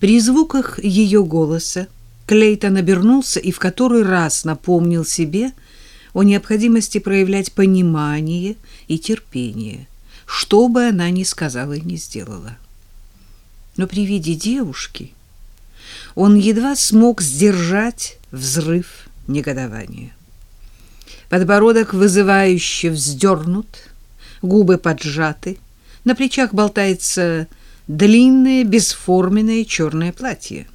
При звуках ее голоса Клейтон обернулся и в который раз напомнил себе о необходимости проявлять понимание и терпение, что бы она ни сказала и ни сделала. Но при виде девушки он едва смог сдержать взрыв негодования. Подбородок вызывающе вздернут, губы поджаты, на плечах болтается длинное бесформенное черное платье.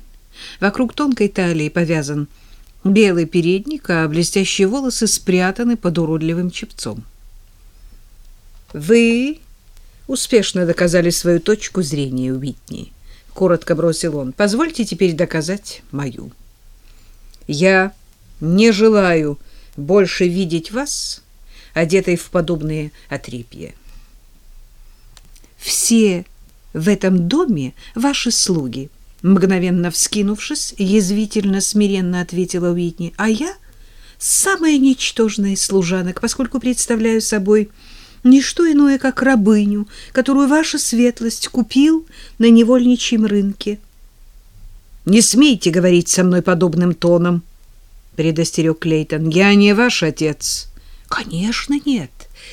Вокруг тонкой талии повязан белый передник, а блестящие волосы спрятаны под уродливым чепцом. «Вы успешно доказали свою точку зрения, Уитни», — коротко бросил он. «Позвольте теперь доказать мою. Я не желаю больше видеть вас, одетой в подобные отрепья. Все в этом доме ваши слуги, мгновенно вскинувшись, язвительно смиренно ответила Уитни. А я самая ничтожная из служанок, поскольку представляю собой не что иное, как рабыню, которую ваша светлость купил на невольничьем рынке. Не смейте говорить со мной подобным тоном, предостерег Клейтон. Я не ваш отец. Конечно, нет,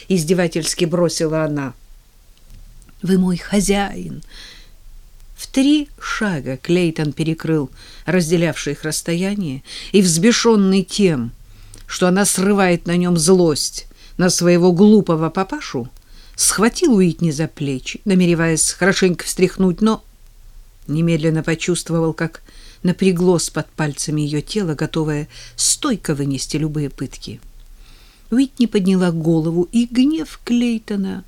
издевательски бросила она. Вы мой хозяин. В три шага Клейтон перекрыл разделявшее их расстояние и, взбешенный тем, что она срывает на нем злость на своего глупого папашу, схватил Уитни за плечи, намереваясь хорошенько встряхнуть, но немедленно почувствовал, как напряглось под пальцами ее тело, готовое стойко вынести любые пытки. Уитни подняла голову, и гнев Клейтона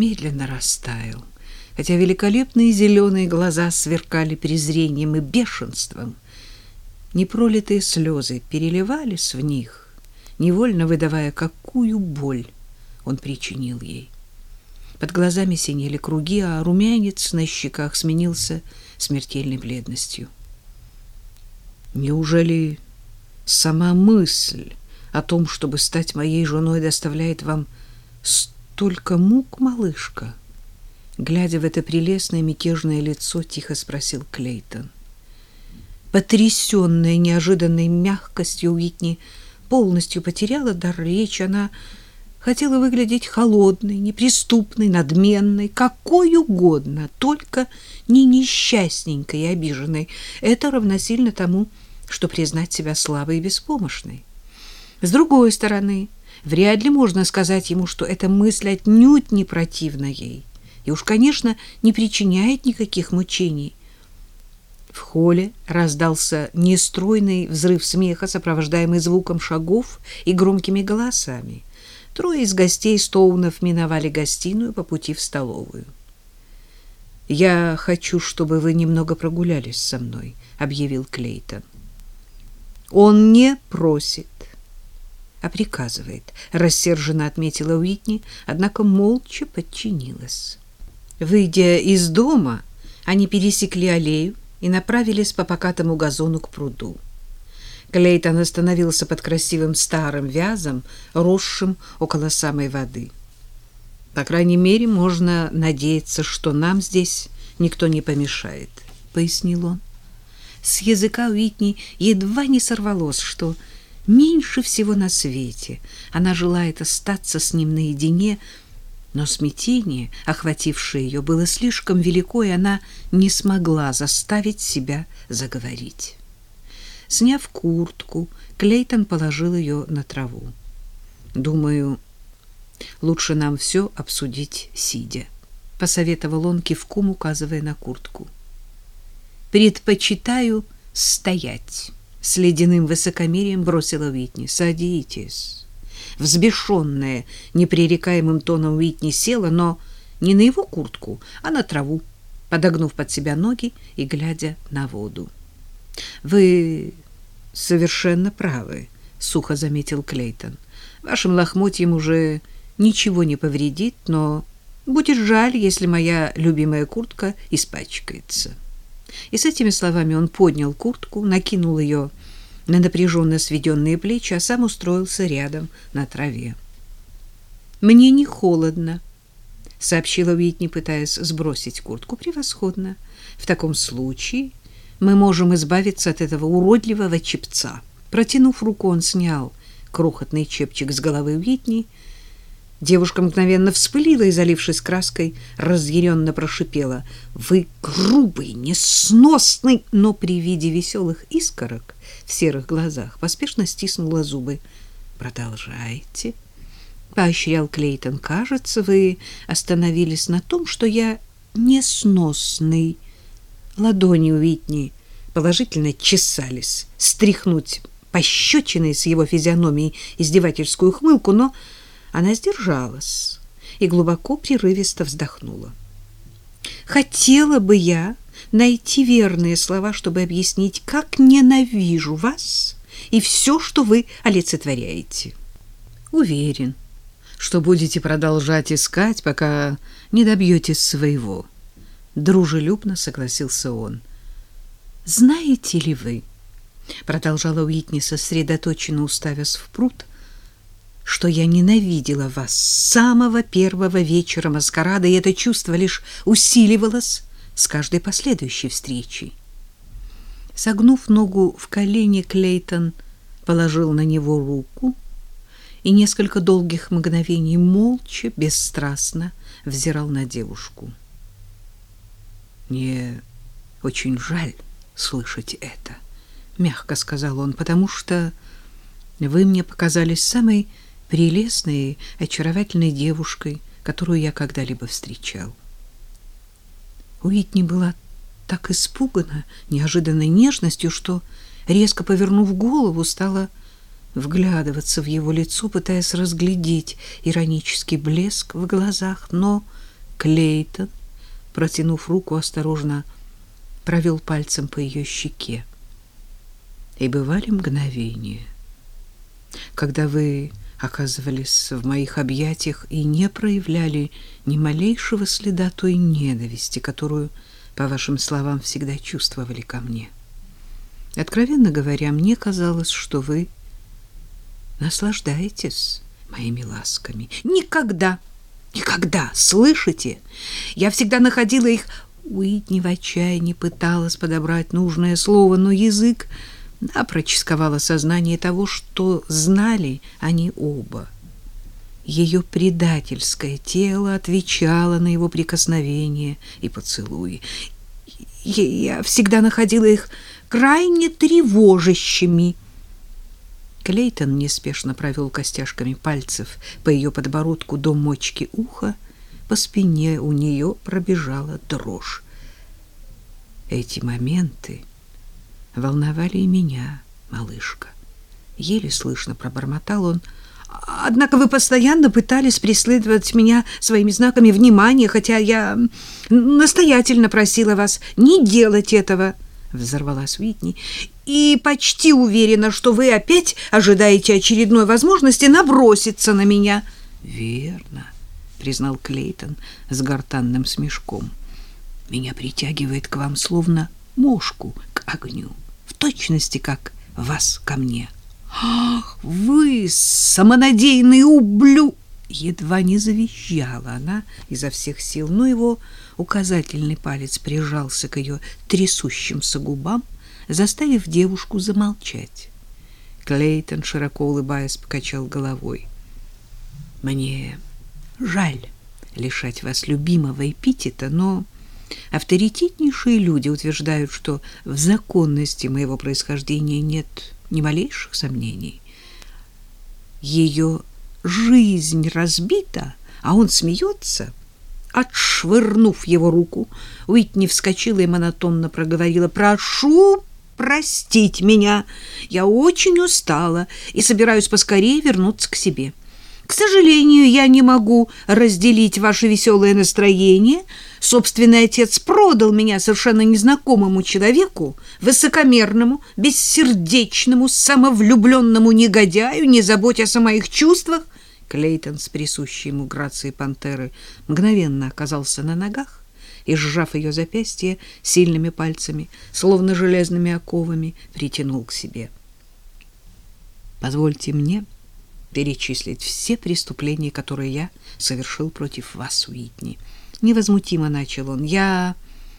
медленно растаял, хотя великолепные зеленые глаза сверкали презрением и бешенством. Непролитые слезы переливались в них, невольно выдавая, какую боль он причинил ей. Под глазами синели круги, а румянец на щеках сменился смертельной бледностью. Неужели сама мысль о том, чтобы стать моей женой, доставляет вам столько мук, малышка? Глядя в это прелестное мятежное лицо, тихо спросил Клейтон. Потрясенная неожиданной мягкостью, Уитни полностью потеряла дар речи. Она хотела выглядеть холодной, неприступной, надменной, какой угодно, только не несчастненькой и обиженной. Это равносильно тому, что признать себя слабой и беспомощной. С другой стороны, вряд ли можно сказать ему, что эта мысль отнюдь не противна ей и уж, конечно, не причиняет никаких мучений. В холле раздался нестройный взрыв смеха, сопровождаемый звуком шагов и громкими голосами. Трое из гостей Стоунов миновали гостиную по пути в столовую. «Я хочу, чтобы вы немного прогулялись со мной», — объявил Клейтон. Он не просит, а приказывает, рассерженно отметила Уитни, однако молча подчинилась. Выйдя из дома, они пересекли аллею и направились по покатому газону к пруду. Клейтон остановился под красивым старым вязом, росшим около самой воды. По крайней мере, можно надеяться, что нам здесь никто не помешает, пояснил он. С языка Уитни едва не сорвалось, что меньше всего на свете она желает остаться с ним наедине, но смятение, охватившее ее, было слишком велико, и она не смогла заставить себя заговорить. Сняв куртку, Клейтон положил ее на траву. «Думаю, лучше нам все обсудить сидя», — посоветовал он кивком, указывая на куртку предпочитаю стоять. С ледяным высокомерием бросила Уитни. Садитесь. Взбешенная непререкаемым тоном Уитни села, но не на его куртку, а на траву, подогнув под себя ноги и глядя на воду. Вы совершенно правы, сухо заметил Клейтон. Вашим лохмотьям уже ничего не повредит, но будет жаль, если моя любимая куртка испачкается. И с этими словами он поднял куртку, накинул ее на напряженно сведенные плечи, а сам устроился рядом на траве. «Мне не холодно», — сообщила Уитни, пытаясь сбросить куртку. Превосходно. В таком случае мы можем избавиться от этого уродливого чепца. Протянув руку, он снял крохотный чепчик с головы Уитни. Девушка мгновенно вспылила и, залившись краской, разъяренно прошипела. «Вы грубый, несносный!» Но при виде веселых искорок в серых глазах поспешно стиснула зубы. «Продолжайте», — поощрял Клейтон. «Кажется, вы остановились на том, что я несносный». Ладони Уитни положительно чесались, стряхнуть пощечиной с его физиономии издевательскую хмылку, но она сдержалась и глубоко прерывисто вздохнула. Хотела бы я найти верные слова, чтобы объяснить, как ненавижу вас и все, что вы олицетворяете. Уверен, что будете продолжать искать, пока не добьетесь своего. Дружелюбно согласился он. Знаете ли вы, продолжала Уитни, сосредоточенно уставясь в пруд, что я ненавидела вас с самого первого вечера маскарада, и это чувство лишь усиливалось с каждой последующей встречей. Согнув ногу в колени, Клейтон положил на него руку и несколько долгих мгновений молча, бесстрастно взирал на девушку. «Мне очень жаль слышать это», — мягко сказал он, «потому что вы мне показались самой прелестной, очаровательной девушкой, которую я когда-либо встречал. Уитни была так испугана неожиданной нежностью, что, резко повернув голову, стала вглядываться в его лицо, пытаясь разглядеть иронический блеск в глазах, но Клейтон, протянув руку, осторожно провел пальцем по ее щеке. И бывали мгновения, когда вы оказывались в моих объятиях и не проявляли ни малейшего следа той ненависти, которую, по вашим словам, всегда чувствовали ко мне. Откровенно говоря, мне казалось, что вы наслаждаетесь моими ласками. Никогда, никогда, слышите? Я всегда находила их... Уитни в отчаянии пыталась подобрать нужное слово, но язык напрочь сковало сознание того, что знали они оба. Ее предательское тело отвечало на его прикосновения и поцелуи. Я всегда находила их крайне тревожащими. Клейтон неспешно провел костяшками пальцев по ее подбородку до мочки уха. По спине у нее пробежала дрожь. Эти моменты волновали и меня, малышка. Еле слышно пробормотал он. Однако вы постоянно пытались преследовать меня своими знаками внимания, хотя я настоятельно просила вас не делать этого, взорвалась Уитни. И почти уверена, что вы опять ожидаете очередной возможности наброситься на меня. Верно, признал Клейтон с гортанным смешком. Меня притягивает к вам словно мошку к огню точности, как вас ко мне. Ах, вы самонадеянный ублю! Едва не завизжала она изо всех сил, но его указательный палец прижался к ее трясущимся губам, заставив девушку замолчать. Клейтон, широко улыбаясь, покачал головой. «Мне жаль лишать вас любимого эпитета, но Авторитетнейшие люди утверждают, что в законности моего происхождения нет ни малейших сомнений. Ее жизнь разбита, а он смеется. Отшвырнув его руку, Уитни вскочила и монотонно проговорила «Прошу простить меня, я очень устала и собираюсь поскорее вернуться к себе». К сожалению, я не могу разделить ваше веселое настроение. Собственный отец продал меня совершенно незнакомому человеку, высокомерному, бессердечному, самовлюбленному негодяю, не заботясь о моих чувствах. Клейтон с присущей ему грацией пантеры мгновенно оказался на ногах и, сжав ее запястье сильными пальцами, словно железными оковами, притянул к себе. «Позвольте мне...» перечислить все преступления, которые я совершил против вас, Уитни. Невозмутимо начал он. Я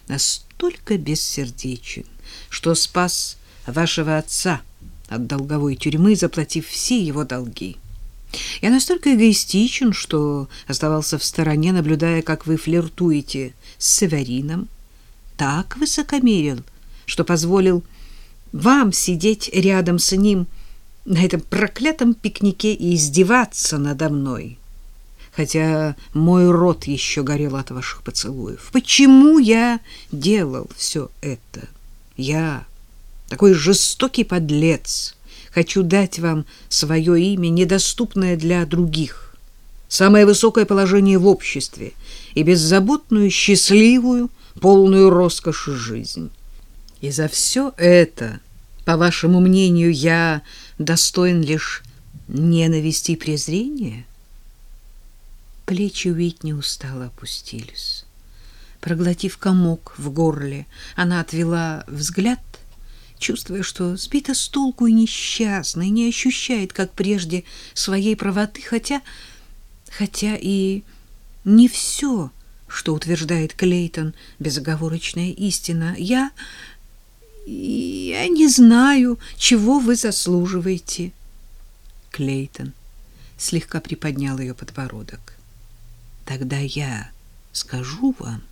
настолько бессердечен, что спас вашего отца от долговой тюрьмы, заплатив все его долги. Я настолько эгоистичен, что оставался в стороне, наблюдая, как вы флиртуете с Северином. Так высокомерен, что позволил вам сидеть рядом с ним на этом проклятом пикнике и издеваться надо мной. Хотя мой рот еще горел от ваших поцелуев. Почему я делал все это? Я такой жестокий подлец. Хочу дать вам свое имя, недоступное для других, самое высокое положение в обществе и беззаботную, счастливую, полную роскоши жизнь. И за все это, по вашему мнению, я достоин лишь ненависти и презрения? Плечи Уитни устало опустились. Проглотив комок в горле, она отвела взгляд, чувствуя, что сбита с толку и несчастна, и не ощущает, как прежде, своей правоты, хотя, хотя и не все, что утверждает Клейтон, безоговорочная истина. Я я не знаю, чего вы заслуживаете. Клейтон слегка приподнял ее подбородок. Тогда я скажу вам,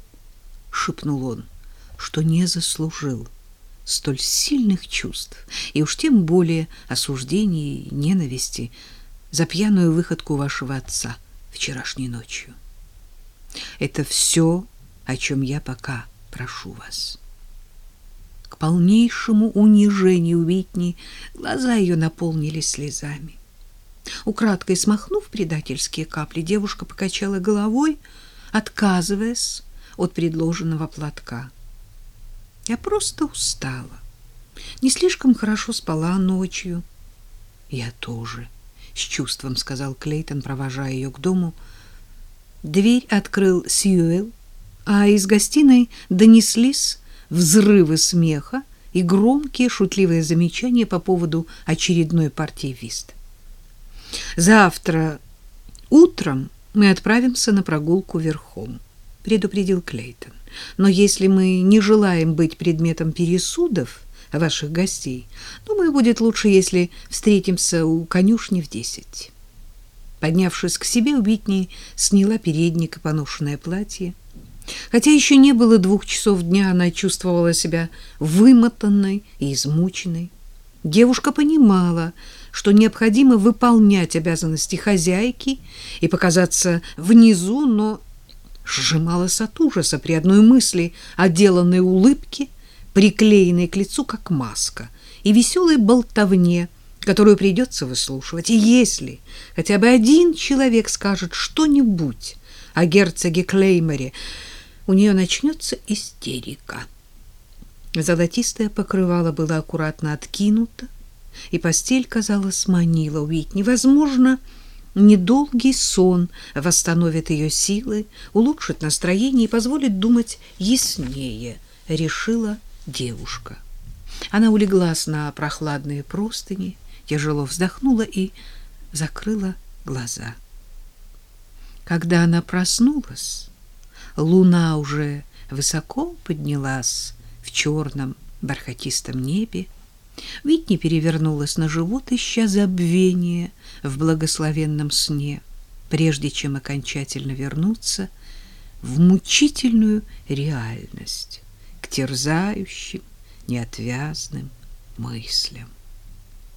шепнул он, что не заслужил столь сильных чувств, и уж тем более осуждения и ненависти за пьяную выходку вашего отца вчерашней ночью. Это все, о чем я пока прошу вас полнейшему унижению Витни глаза ее наполнились слезами. Украдкой смахнув предательские капли, девушка покачала головой, отказываясь от предложенного платка. Я просто устала. Не слишком хорошо спала ночью. Я тоже, с чувством сказал Клейтон, провожая ее к дому. Дверь открыл Сьюэл, а из гостиной донеслись взрывы смеха и громкие шутливые замечания по поводу очередной партии вист. Завтра утром мы отправимся на прогулку верхом, предупредил Клейтон. Но если мы не желаем быть предметом пересудов ваших гостей, думаю, будет лучше, если встретимся у конюшни в десять. Поднявшись к себе, Убитни сняла передник и поношенное платье. Хотя еще не было двух часов дня, она чувствовала себя вымотанной и измученной. Девушка понимала, что необходимо выполнять обязанности хозяйки и показаться внизу, но сжималась от ужаса при одной мысли о деланной улыбке, приклеенной к лицу как маска, и веселой болтовне, которую придется выслушивать. И если хотя бы один человек скажет что-нибудь о герцоге Клейморе, у нее начнется истерика. Золотистое покрывало было аккуратно откинуто, и постель, казалось, манила Уитни. Возможно, недолгий сон восстановит ее силы, улучшит настроение и позволит думать яснее, решила девушка. Она улеглась на прохладные простыни, тяжело вздохнула и закрыла глаза. Когда она проснулась, Луна уже высоко поднялась в черном бархатистом небе. Витни перевернулась на живот, ища забвения в благословенном сне, прежде чем окончательно вернуться в мучительную реальность, к терзающим, неотвязным мыслям.